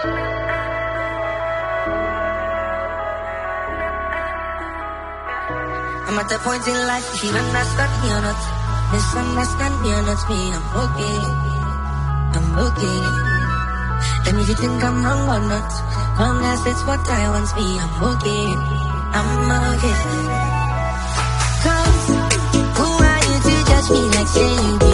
I'm at that point in life, if you understand me or not, misunderstand me or not, me, I'm okay, I'm okay. And if you think I'm wrong or not, long as it's what I want, me, I'm okay, I'm okay. Cause who are you to judge me like saying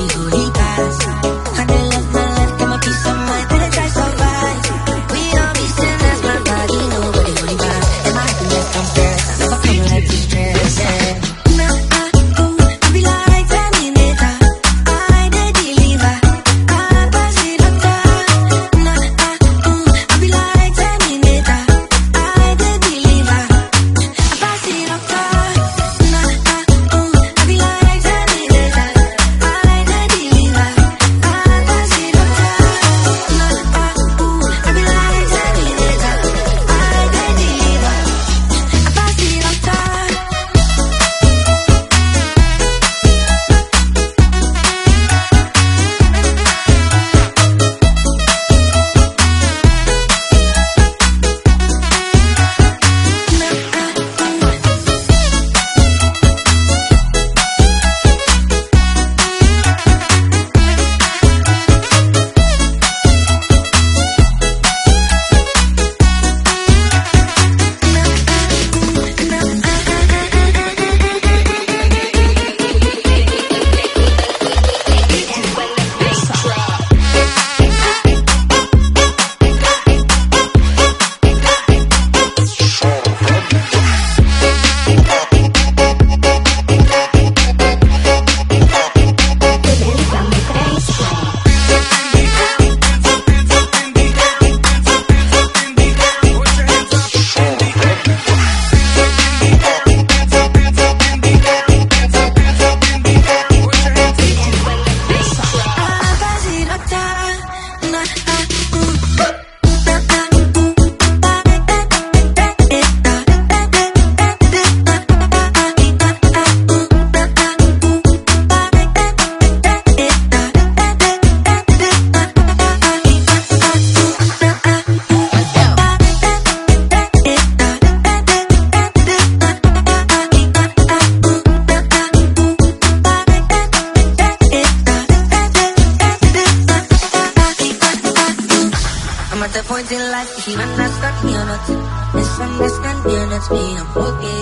In life, if you understand me or not, misunderstand me or not, me, I'm okay.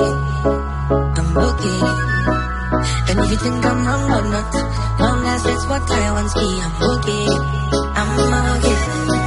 I'm okay. And if you think I'm wrong or not, long as it's what I want, me, I'm okay. I'm okay.